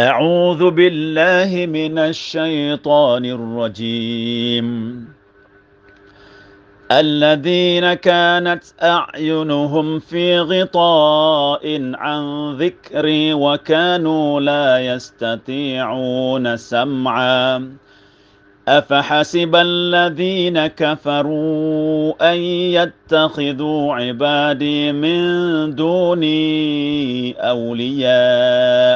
أعوذ بالله من الشيطان الرجيم. الذين كانت أعينهم في غطاء عن ذكري وكانوا لا يستطيعون سمعا. أفحسب الذين كفروا أن يتخذوا عبادي من دوني أولياء؟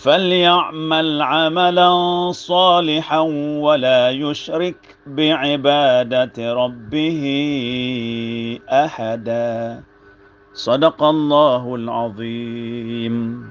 فليعمل عملا صالحا ولا يشرك بعبادة ربه أحدا. صدق الله العظيم.